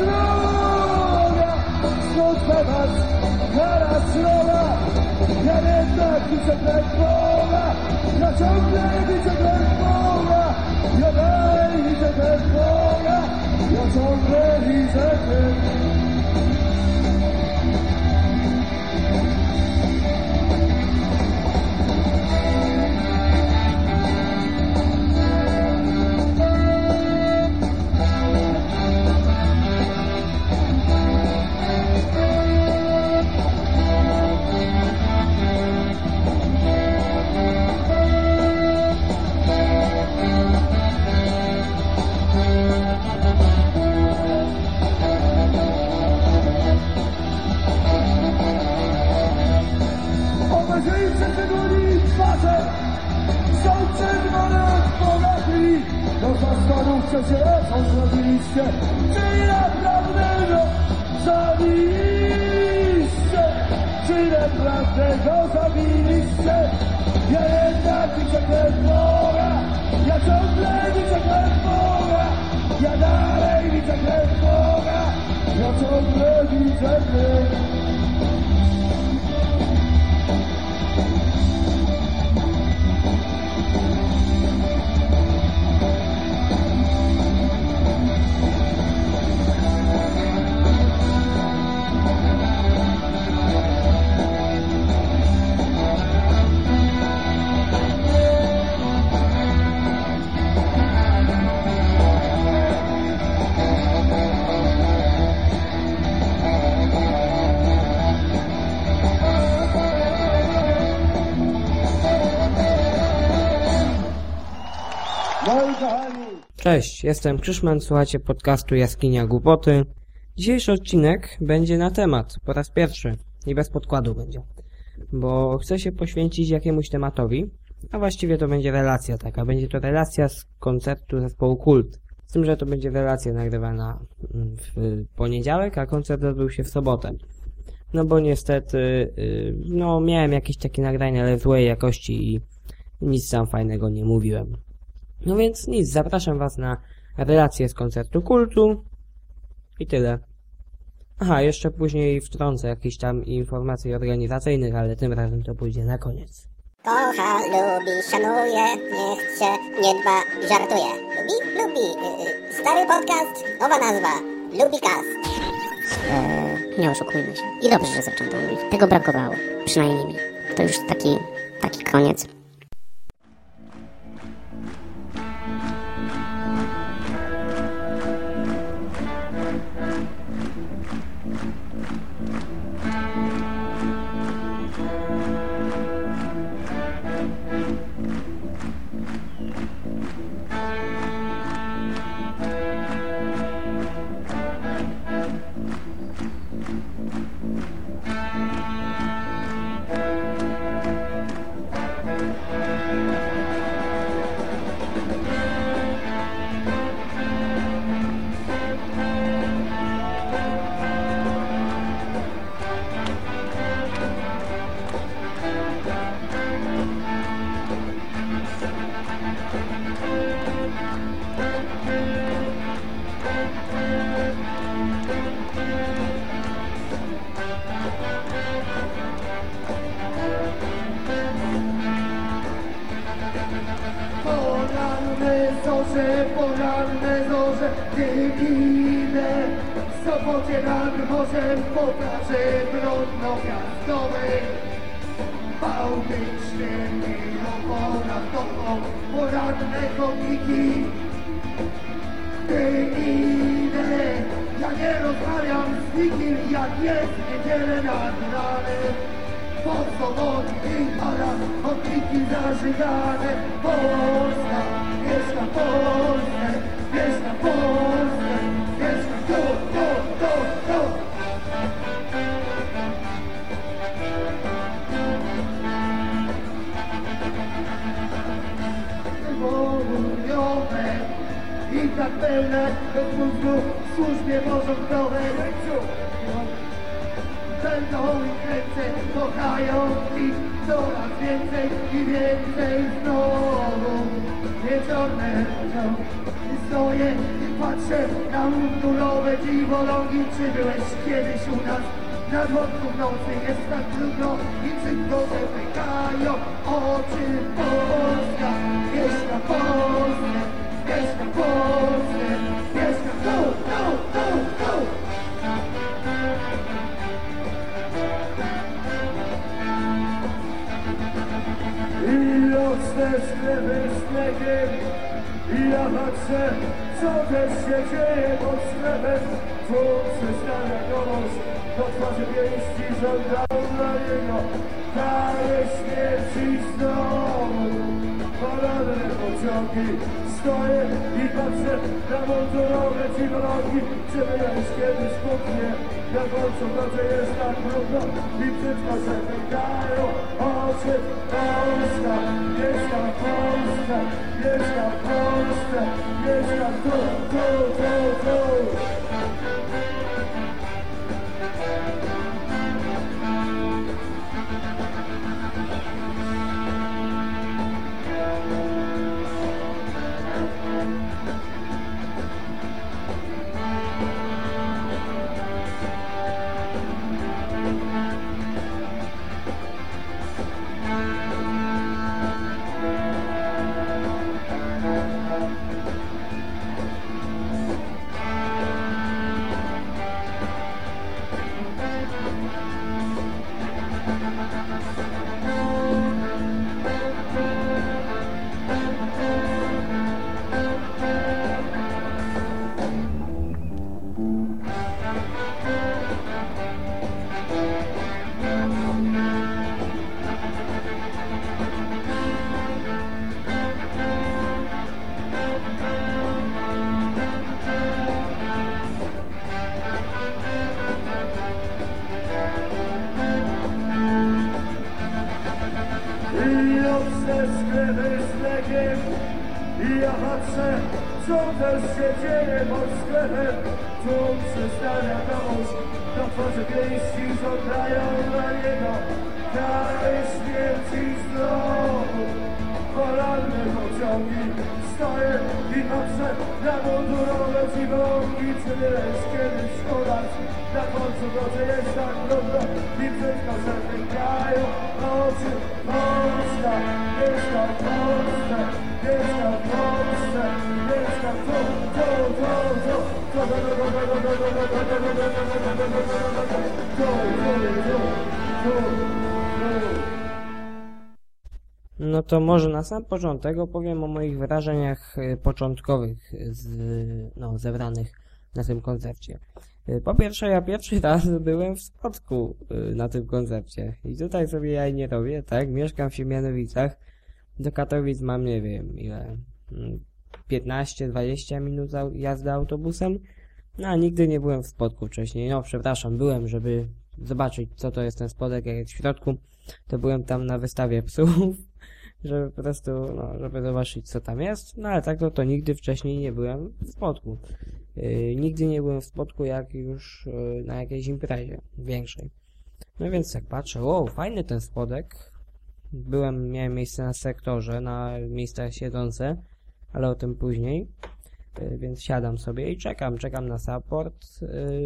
Teraz droga. Spotka was, teraz droga. Ja jednak widzę ten Boga, ja ciągle widzę ten Boga. Ja dalej widzę ten Boga, ja ciągle widzę czerwoni twarze, są czerwone od polegli. No zastanówcie się, co zrobiliście, czy naprawdę go zabiliście, czy naprawdę go zabiliście. Ja jednak widzę krew Boga, ja ciągle widzę krew Boga, ja dalej widzę krew Boga, ja ciągle widzę krew Cześć, jestem Krzyszman, słuchacie podcastu Jaskinia Głupoty. Dzisiejszy odcinek będzie na temat, po raz pierwszy i bez podkładu będzie, bo chcę się poświęcić jakiemuś tematowi, a właściwie to będzie relacja taka, będzie to relacja z koncertu zespołu Kult. Z tym, że to będzie relacja nagrywana mm, w poniedziałek, a koncert odbył się w sobotę. No bo niestety, y, no miałem jakieś takie nagrania, ale w złej jakości i nic tam fajnego nie mówiłem. No więc nic, zapraszam Was na relację z koncertu kultu i tyle. Aha, jeszcze później wtrącę jakieś tam informacje organizacyjnych, ale tym razem to pójdzie na koniec. Kocha, lubi, szanuje, nie chce, nie dba, żartuje. Lubi? Lubi. Yy, Stary podcast, nowa nazwa. Lubicast. Eee, nie oszukujmy się. I dobrze, że zaczęto mówić. Tego brakowało. Przynajmniej mi. To już taki, taki koniec. I do mózgu w służbie porządkowej. Będą ich ręce, kochają ich coraz więcej i więcej znowu. Wieczorne są i stoję i patrzę na mundurowe dziwolągi. Czy byłeś kiedyś u nas? Na dworcu w nocy jest tak trudno i szybko zamykają oczy Polska. Mieszka w Żądają dla niego Kary śmierci znowu Poranne pociągi Stoję i patrzę na mundurowe dziwolągi Czy miałeś kiedyś kuchnię Jak walczą nocy jest tak brudno I brzydko zamykają oczy. Polska Mieszka w Polsce Mieszka w Polsce Mieszka tu, tu, tu, tu No to może na sam początek opowiem o moich wrażeniach y, początkowych z, no, zebranych na tym koncercie. Y, Po pierwsze, ja pierwszy raz byłem w Spodku y, na tym koncercie. I tutaj sobie ja nie robię, tak? Mieszkam w Siemianowicach. Do Katowic mam, nie wiem, ile... mm, 15-20 minut au- jazdy autobusem. No, a nigdy nie byłem w Spodku wcześniej. No, przepraszam, byłem, żeby zobaczyć, co to jest ten spodek, jak jest w środku. To byłem tam na wystawie psów, żeby po prostu, no, żeby zobaczyć, co tam jest. No, ale tak to, to nigdy wcześniej nie byłem w Spodku. Yy, nigdy nie byłem w Spodku, jak już yy, na jakiejś imprezie większej. No więc jak patrzę, o, fajny ten spodek. Byłem, miałem miejsce na sektorze, na miejscach siedzące, ale o tym później. Yy, więc siadam sobie i czekam, czekam na support,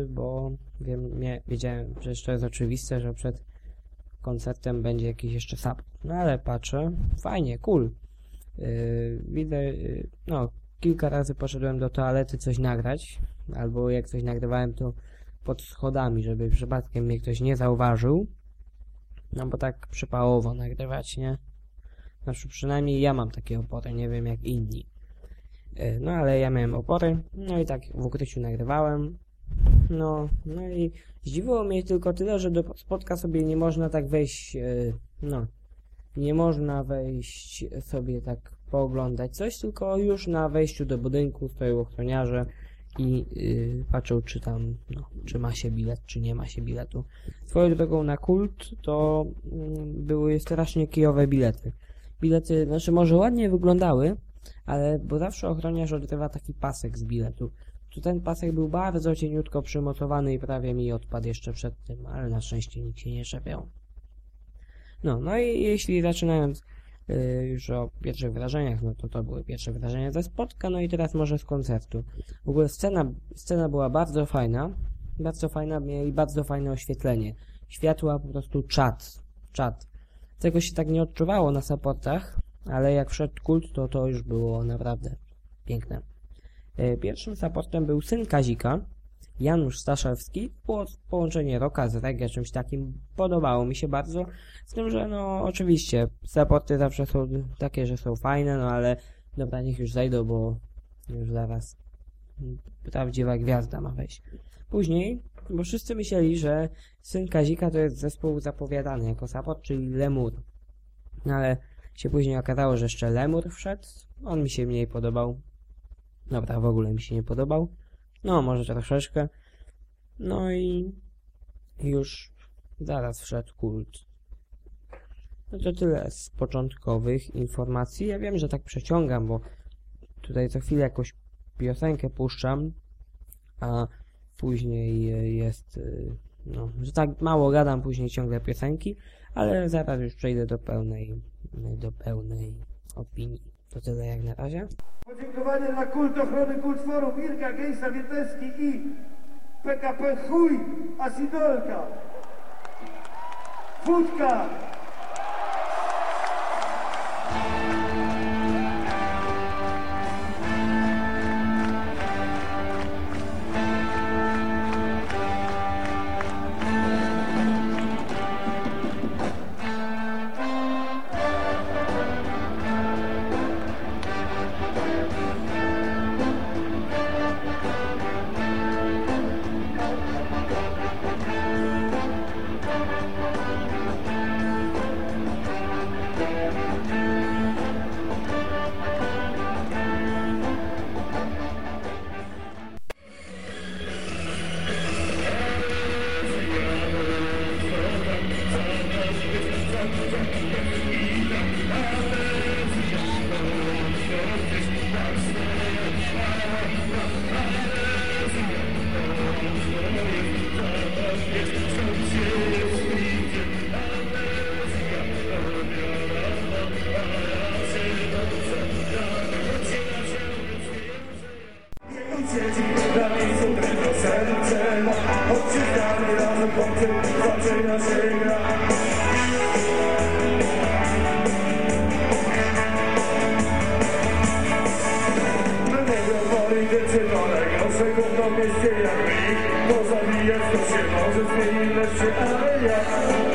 bo wiem, nie, wiedziałem, przecież to jest oczywiste, że przed koncertem będzie jakiś jeszcze support. No ale patrzę, fajnie, cool. Widzę, no, kilka razy poszedłem do toalety coś nagrać, albo jak coś nagrywałem, to pod schodami, żeby przypadkiem mnie ktoś nie zauważył. No bo tak przypałowo nagrywać, nie? Znaczy przynajmniej ja mam takie opory, nie wiem jak inni. E, No ale ja miałem opory, no i tak w ukryciu nagrywałem. No, no i zdziwiło mnie tylko tyle, że do spotka sobie nie można tak wejść, e, no, nie można wejść sobie tak pooglądać coś, tylko już na wejściu do budynku stoją ochroniarze i yy, patrzą, czy tam, no, czy ma się bilet, czy nie ma się biletu. Swoją drogą na kult to mm, były strasznie kijowe bilety. Bilety, znaczy może ładnie wyglądały, ale bo zawsze ochroniarz odrywa taki pasek z biletu. Tu ten pasek był bardzo cieniutko przymocowany i prawie mi odpadł jeszcze przed tym, ale na szczęście nikt się nie czepiał. No, no i jeśli zaczynając już o pierwszych wrażeniach, no to to były pierwsze wrażenia ze spotka, no i teraz może z koncertu. W ogóle scena, scena była bardzo fajna, bardzo fajna, mieli bardzo fajne oświetlenie. Światła po prostu czat, czat. Tego się tak nie odczuwało na supportach, ale jak wszedł kult, to to już było naprawdę piękne. Y, Pierwszym supportem był syn Kazika, Janusz Staszewski. Połączenie rocka z reggae, czymś takim. Podobało mi się bardzo. Z tym, że no oczywiście supporty zawsze są takie, że są fajne, no ale dobra, niech już zajdą, bo już zaraz prawdziwa gwiazda ma wejść. Później, bo wszyscy myśleli, że syn Kazika to jest zespół zapowiadany jako support, czyli Lemur. No ale się później okazało, że jeszcze Lemur wszedł. On mi się mniej podobał. Dobra, w ogóle mi się nie podobał. No, może troszeczkę. No i już zaraz wszedł kult. No to tyle z początkowych informacji. Ja wiem, że tak przeciągam, bo tutaj co chwilę jakąś piosenkę puszczam, a później jest, e, no, że tak mało gadam później ciągle piosenki, ale zaraz już przejdę do pełnej, do pełnej opinii. To tyle jak na razie. Podziękowanie dla Kult Ochrony Kult Forum, Irka Gejsa Wietleski i PKP Chuj Asidolka. Wódka. Zabijać to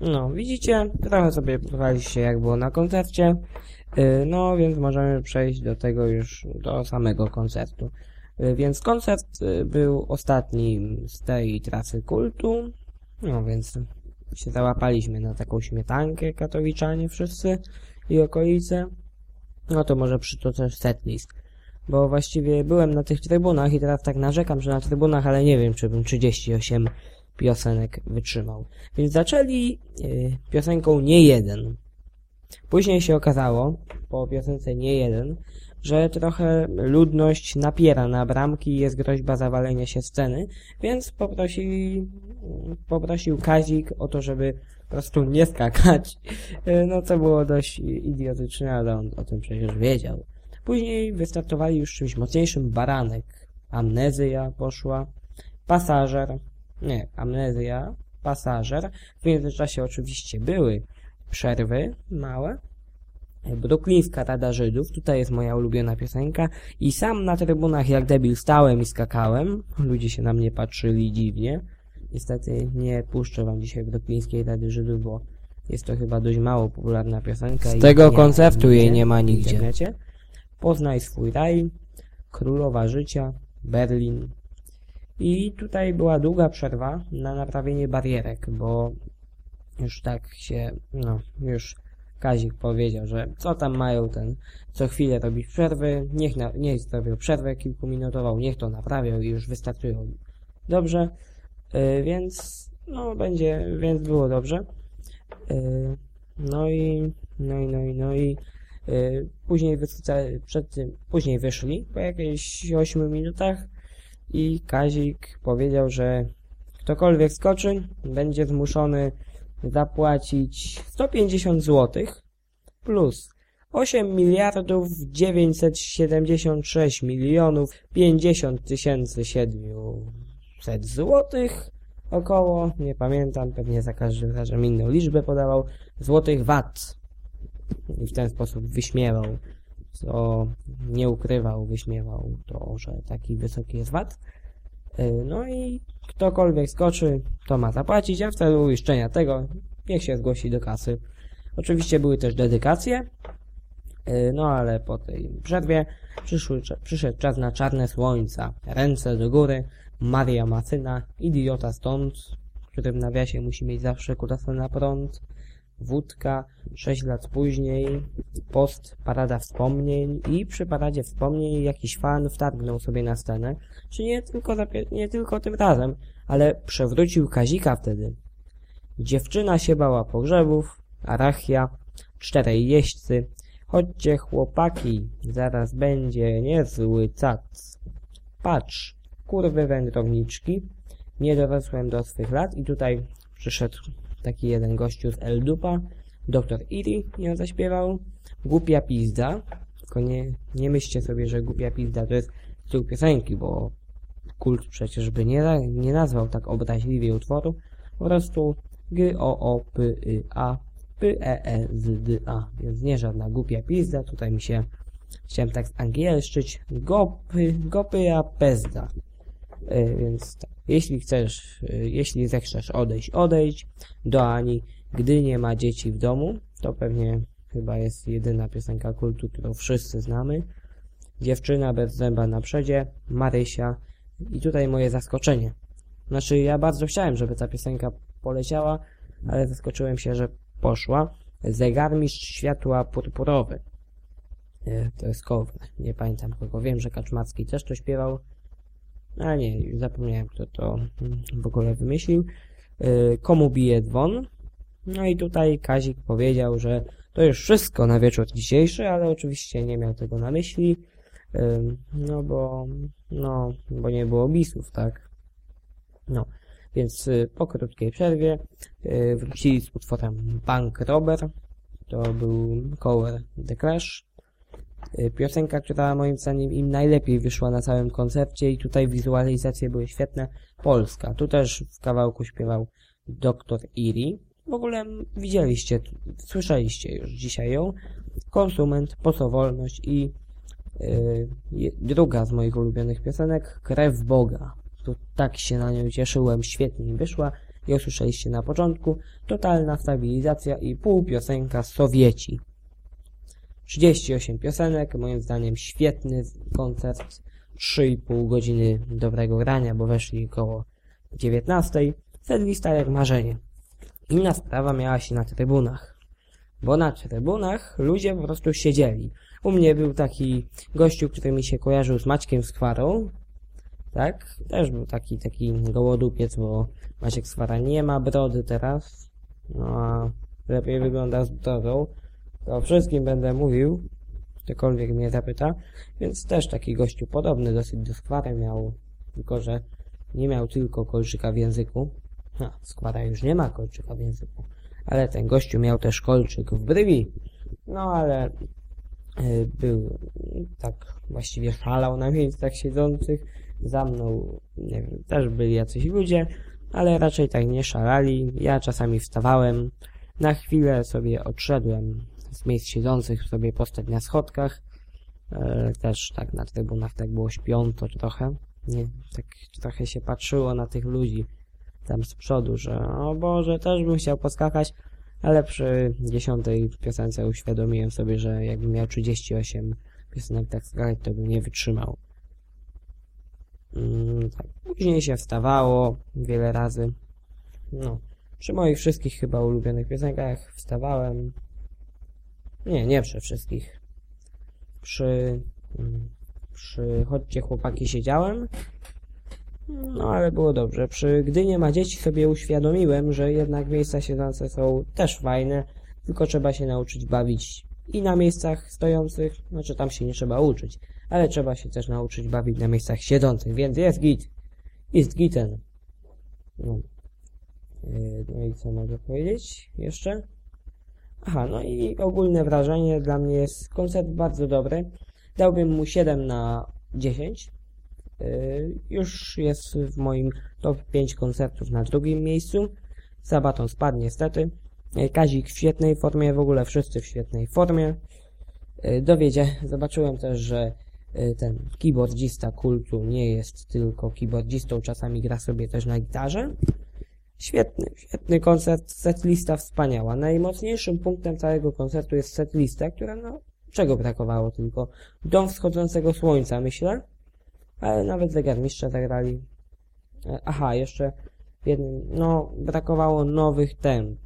No, widzicie, trochę sobie posłuchaliście jak było na koncercie. Yy, No, więc możemy przejść do tego już, do samego koncertu. Yy, Więc koncert yy, był ostatni z tej trasy kultu. No, więc się załapaliśmy na taką śmietankę katowiczanie wszyscy i okolice. No to może przytoczę setlist. Bo właściwie byłem na tych trybunach i teraz tak narzekam, że na trybunach, ale nie wiem, czy bym 38 piosenek wytrzymał. Więc zaczęli y, piosenką Nie Jeden. Później się okazało, po piosence Nie Jeden, że trochę ludność napiera na bramki jest groźba zawalenia się sceny, więc poprosili, poprosił Kazik o to, żeby po prostu nie skakać. No co było dość idiotyczne, ale on o tym przecież wiedział. Później wystartowali już czymś mocniejszym Baranek. Amnezja poszła. Pasażer. Nie, amnezja. Pasażer. W międzyczasie oczywiście były przerwy małe. Bruklińska Rada Żydów, tutaj jest moja ulubiona piosenka i sam na trybunach jak debil stałem i skakałem. Ludzie się na mnie patrzyli dziwnie. Niestety nie puszczę wam dzisiaj Bruklińskiej Rady Żydów, bo jest to chyba dość mało popularna piosenka. Z tego koncertu jej nie ma nigdzie. internecie. Poznaj swój raj, Królowa Życia, Berlin. I tutaj była długa przerwa na naprawienie barierek, bo już tak się, no, już Kazik powiedział, że co tam mają ten, co chwilę robić przerwy, niech, na, niech zrobią przerwę kilkuminutową, niech to naprawią i już wystartują dobrze, yy, więc, no, będzie, więc było dobrze. Yy, no i, no i, no i, no i, yy, później przed tym, później wyszli po jakichś 8 minutach i Kazik powiedział, że ktokolwiek skoczy, będzie zmuszony zapłacić 150 zł plus 8 miliardów 976 milionów 50 tysięcy 700 złotych około, nie pamiętam, pewnie za każdym razem inną liczbę podawał, złotych VAT. I w ten sposób wyśmiewał, co nie ukrywał, wyśmiewał to, że taki wysoki jest VAT. Yy, No i ktokolwiek skoczy, to ma zapłacić, a w celu uiszczenia tego niech się zgłosi do kasy. Oczywiście były też dedykacje, yy, no ale po tej przerwie przyszły, przyszedł czas na czarne słońca. Ręce do góry, Maria Macyna, idiota stąd, w nawiasie musi mieć zawsze kutasę na prąd, wódka, 6 lat później, post, parada wspomnień i przy paradzie wspomnień jakiś fan wtargnął sobie na scenę, czy nie tylko, nie tylko tym razem, ale przewrócił Kazika wtedy. Dziewczyna się bała pogrzebów, arachia, czterej jeźdźcy, chodźcie chłopaki, zaraz będzie niezły cac. Patrz, kurwy wędrowniczki, nie dorosłem do swych lat i tutaj przyszedł taki jeden gościu z Eldupa, doktor Iri ją zaśpiewał, głupia pizda, tylko nie, nie myślcie sobie, że głupia pizda to jest tytuł piosenki, bo kult przecież by nie, nie nazwał tak obraźliwie utworu, po prostu G-O-O-P-Y-A P-E-E-Z-D-A, więc nie żadna głupia pizda, tutaj mi się chciałem tak zangielszczyć, gopy, gopy a pezda. E, Więc tak, jeśli chcesz, e, jeśli zechcesz odejść, odejdź do Ani, gdy nie ma dzieci w domu, to pewnie chyba jest jedyna piosenka kultu, którą wszyscy znamy. Dziewczyna bez zęba na przedzie, Marysia i tutaj moje zaskoczenie. Znaczy, ja bardzo chciałem, żeby ta piosenka poleciała, ale zaskoczyłem się, że poszła. Zegarmistrz światła purpurowy. E, To jest cover. Nie pamiętam kogo. Wiem, że Kaczmacki też to śpiewał. A nie, już zapomniałem, kto to mm, w ogóle wymyślił. E, Komu bije dzwon? No i tutaj Kazik powiedział, że to już wszystko na wieczór dzisiejszy, ale oczywiście nie miał tego na myśli. Ym, No bo, no, bo nie było bisów, tak? No, więc y, po krótkiej przerwie y, wrócili z utworem Bank Robber. To był cover The Clash. Y, Piosenka, która moim zdaniem im najlepiej wyszła na całym koncercie i tutaj wizualizacje były świetne. Polska. Tu też w kawałku śpiewał Dr. Iri. W ogóle widzieliście, słyszeliście już dzisiaj ją. Konsument, Po co wolność i y, je- druga z moich ulubionych piosenek, Krew Boga. Tu tak się na nią cieszyłem, świetnie wyszła. Jak słyszeliście na początku, totalna stabilizacja i pół piosenka Sowieci. 38 piosenek, moim zdaniem świetny koncert, 3,5 godziny dobrego grania, bo weszli koło 19. Setlista jak marzenie. Inna sprawa miała się na trybunach. Bo na trybunach ludzie po prostu siedzieli. U mnie był taki gościu, który mi się kojarzył z Maćkiem Skwarą. Tak? Też był taki, taki gołodupiec, bo Maciek Skwara nie ma brody teraz. No a lepiej wygląda z brodą. O wszystkim będę mówił, ktokolwiek mnie zapyta. Więc też taki gościu podobny dosyć do Skwary miał, tylko że nie miał tylko kolczyka w języku. Ha, Skwara już nie ma kolczyka w języku. Ale ten gościu miał też kolczyk w brwi. No ale y, był tak właściwie szalał na miejscach siedzących. Za mną, nie wiem, też byli jacyś ludzie, ale raczej tak nie szalali. Ja czasami wstawałem, na chwilę sobie odszedłem z miejsc siedzących, sobie postać na schodkach. E, też tak na trybunach tak było śpiąco trochę. Nie, tak trochę się patrzyło na tych ludzi tam z przodu, że o Boże, też bym chciał poskakać, ale przy dziesiątej piosence uświadomiłem sobie, że jakbym miał 38 piosenek tak skakać, to bym nie wytrzymał. Mm, tak. Później się wstawało wiele razy. No, przy moich wszystkich chyba ulubionych piosenkach wstawałem. Nie, nie przy wszystkich. Przy, mm, przy Chodźcie chłopaki siedziałem. No ale było dobrze. Przy Gdy nie ma dzieci sobie uświadomiłem, że jednak miejsca siedzące są też fajne, tylko trzeba się nauczyć bawić i na miejscach stojących, znaczy tam się nie trzeba uczyć, ale trzeba się też nauczyć bawić na miejscach siedzących, więc jest git. Jest giten. No. Yy, No i co mogę powiedzieć jeszcze? Aha, no i ogólne wrażenie dla mnie jest koncert bardzo dobry. Dałbym mu 7 na 10. Yy, Już jest w moim top 5 koncertów na drugim miejscu. Sabaton spadł niestety. Yy, Kazik w świetnej formie, w ogóle wszyscy w świetnej formie. Yy, Dowiedzie, zobaczyłem też, że yy, ten keyboardzista kultu nie jest tylko keyboardzistą, czasami gra sobie też na gitarze. Świetny, świetny koncert, setlista wspaniała. Najmocniejszym punktem całego koncertu jest setlista, która no, czego brakowało tylko? Dom wschodzącego słońca, myślę. Ale nawet zegarmistrze zagrali. E, Aha, jeszcze jednym, no, brakowało nowych temp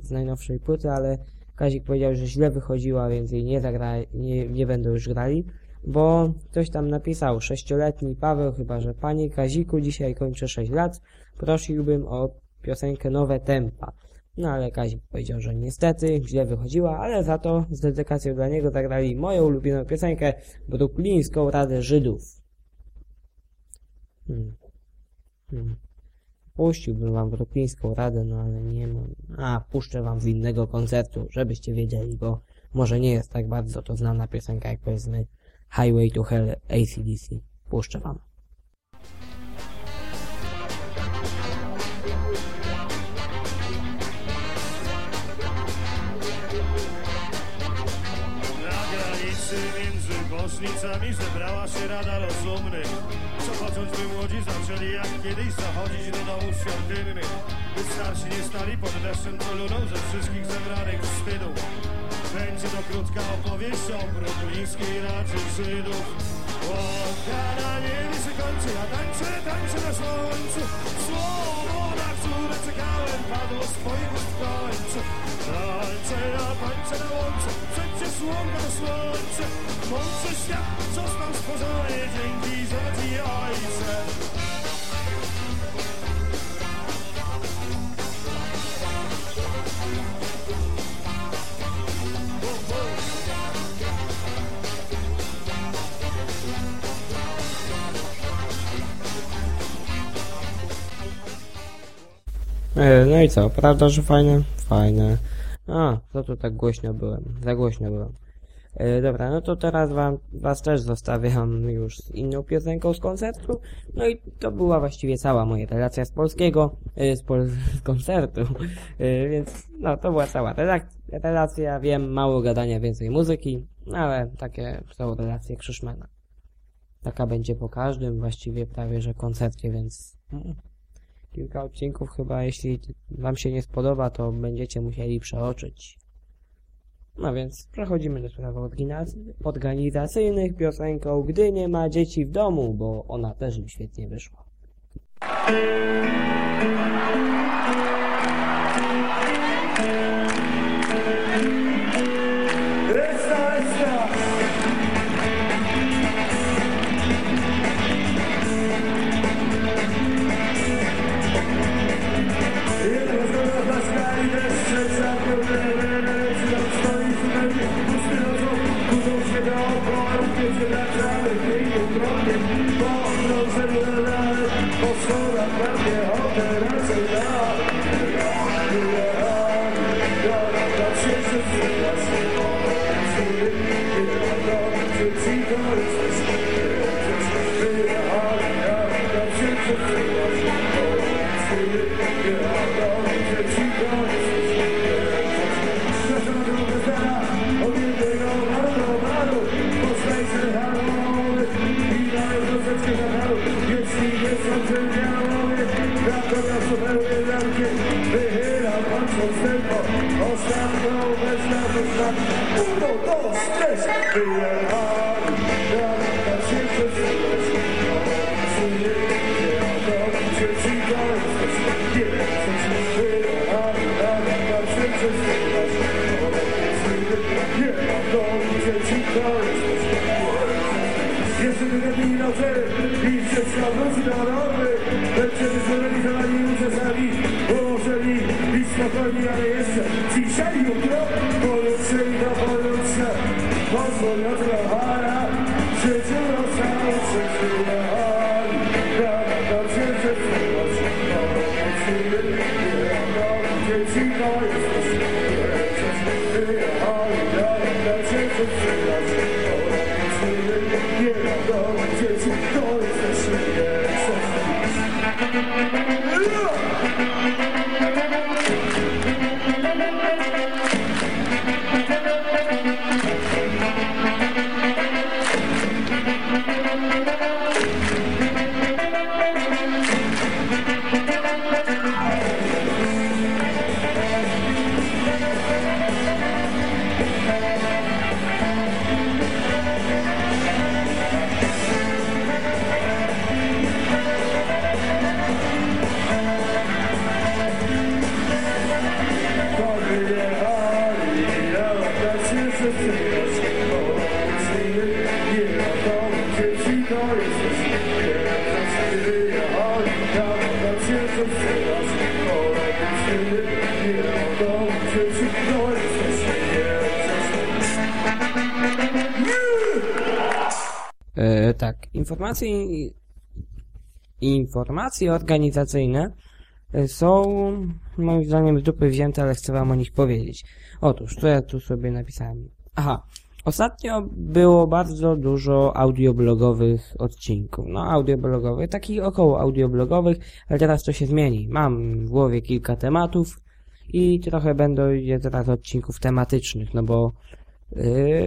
z najnowszej płyty, ale Kazik powiedział, że źle wychodziła, więc jej nie zagra, nie, nie będą już grali, bo ktoś tam napisał, sześcioletni Paweł, chyba że Panie Kaziku, dzisiaj kończę 6 lat, prosiłbym o piosenkę Nowe Tempa. No ale Kazik powiedział, że niestety źle wychodziła, ale za to z dedykacją dla niego zagrali moją ulubioną piosenkę Brooklińską Radę Żydów. Hmm. Hmm. Puściłbym wam Brooklińską Radę, no ale nie mam. A, puszczę wam z innego koncertu, żebyście wiedzieli, bo może nie jest tak bardzo to znana piosenka jak powiedzmy Highway to Hell ACDC. Puszczę wam. Bocznicami zebrała się rada rozumnych. Co począć by młodzi zaczęli jak kiedyś zachodzić do domu świątynnych By starsi nie stali pod deszczem koluną ze wszystkich zebranych wstydów Będzie to krótka opowieść o bruklińskiej Radzie Żydów Łąka na niebie się kończy, a tańczę, tańczę na słońcu. Słowo, na które czekałem, padło z twoich ust w Tańczę na łące, przecież to słońce. Mądrze świat został stworzony dzięki złoci ojcze No i co, prawda, że fajne? Fajne. A, co tu tak głośno byłem? Za głośno byłem. E, dobra, no to teraz wam, was też zostawiam już z inną piosenką z koncertu. No i to była właściwie cała moja relacja z polskiego, e, z, pol z koncertu. E, więc no to była cała relacja. Wiem, mało gadania, więcej muzyki, ale takie są relacje Krzyszmana. Taka będzie po każdym, właściwie prawie że koncercie, więc kilka odcinków chyba, jeśli wam się nie spodoba, to będziecie musieli przeoczyć. No więc przechodzimy do spraw organizac- organizacyjnych piosenką Gdy nie ma dzieci w domu, bo ona też im świetnie wyszła. Wstępo, ostatnią bezradność na Uno, dos, tres, wyjechali Jak się Obiecuję, nie odrobić dzieci do jesteś Nie chcesz, wyjechali Jak się Obiecuję, nie odrobić dzieci do jesteś jeszcze tyle dni nocy i wszystko wróci do normy Będziemy zorganizowani uczestami informacje, informacje organizacyjne e, są moim zdaniem z dupy wzięte, ale chcę wam o nich powiedzieć. Otóż, co ja tu sobie napisałem? Aha, ostatnio było bardzo dużo audioblogowych odcinków. No, audioblogowych, takich około audioblogowych, ale teraz to się zmieni. Mam w głowie kilka tematów i trochę będą je teraz odcinków tematycznych, no bo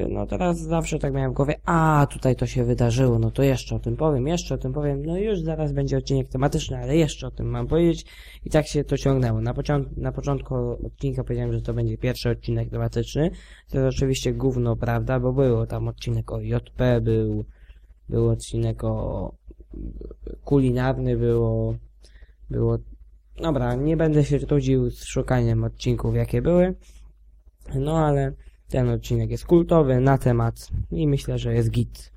no teraz zawsze tak miałem w głowie, a tutaj to się wydarzyło, no to jeszcze o tym powiem, jeszcze o tym powiem, no już zaraz będzie odcinek tematyczny, ale jeszcze o tym mam powiedzieć. I tak się to ciągnęło. Na, począt na początku odcinka powiedziałem, że to będzie pierwszy odcinek tematyczny, to jest oczywiście gówno, prawda, bo było tam odcinek o JP, był, był odcinek o kulinarny, było, było, dobra, nie będę się trudził z szukaniem odcinków, jakie były, no ale ten odcinek jest kultowy na temat i myślę, że jest git.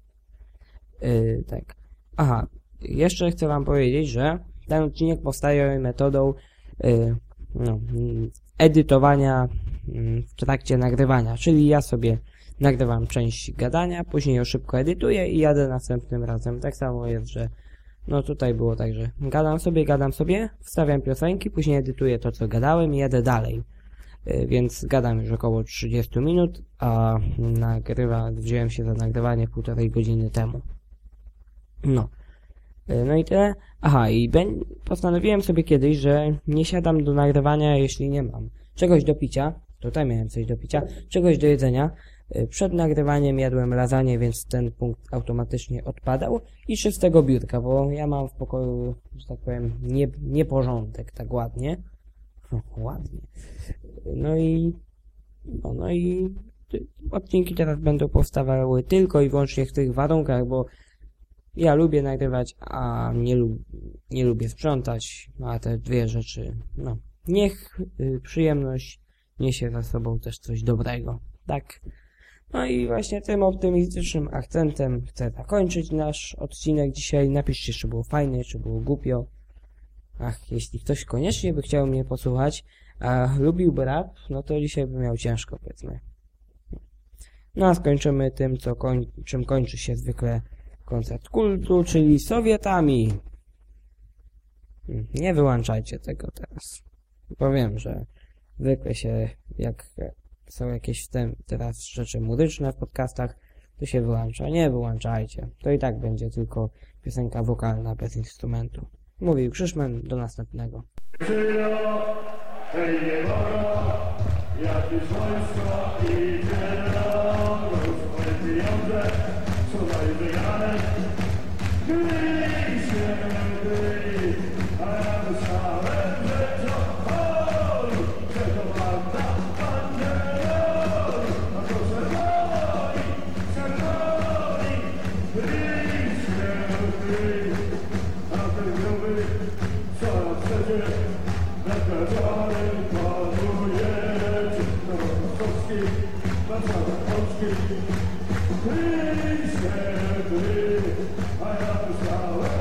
Yy, tak. Aha, jeszcze chcę wam powiedzieć, że ten odcinek powstaje metodą yy, no, mm, edytowania mm, w trakcie nagrywania, czyli ja sobie nagrywam część gadania, później ją szybko edytuję i jadę następnym razem. Tak samo jest, że no tutaj było tak, że gadam sobie, gadam sobie, wstawiam piosenki, później edytuję to, co gadałem i jadę dalej. Y, więc gadam już około 30 minut, a nagrywa, wziąłem się za nagrywanie półtorej godziny temu. No. Y, No i tyle. Aha, i postanowiłem sobie kiedyś, że nie siadam do nagrywania, jeśli nie mam czegoś do picia. Tutaj miałem coś do picia, czegoś do jedzenia. Y, Przed nagrywaniem jadłem lasagne, więc ten punkt automatycznie odpadał. I czystego biurka, bo ja mam w pokoju, że tak powiem, nie, nieporządek, tak ładnie. ładnie. No i, no, no i odcinki teraz będą powstawały tylko i wyłącznie w tych warunkach, bo ja lubię nagrywać, a nie, lub, nie lubię sprzątać, a te dwie rzeczy, no, niech y, przyjemność niesie za sobą też coś dobrego, tak? No i właśnie tym optymistycznym akcentem chcę zakończyć nasz odcinek dzisiaj. Napiszcie, czy było fajnie, czy było głupio. Ach, jeśli ktoś koniecznie by chciał mnie posłuchać, a lubiłby rap, no to dzisiaj by miał ciężko, powiedzmy. No a skończymy tym, co koń, czym kończy się zwykle koncert kultu, czyli Sowietami. Nie wyłączajcie tego teraz. Powiem, że zwykle się, jak są jakieś w tym teraz rzeczy muzyczne w podcastach, to się wyłącza. Nie wyłączajcie. To i tak będzie tylko piosenka wokalna bez instrumentu. Mówił Krzyszman, do następnego. Hej wojsko idzie Please, I have to shower.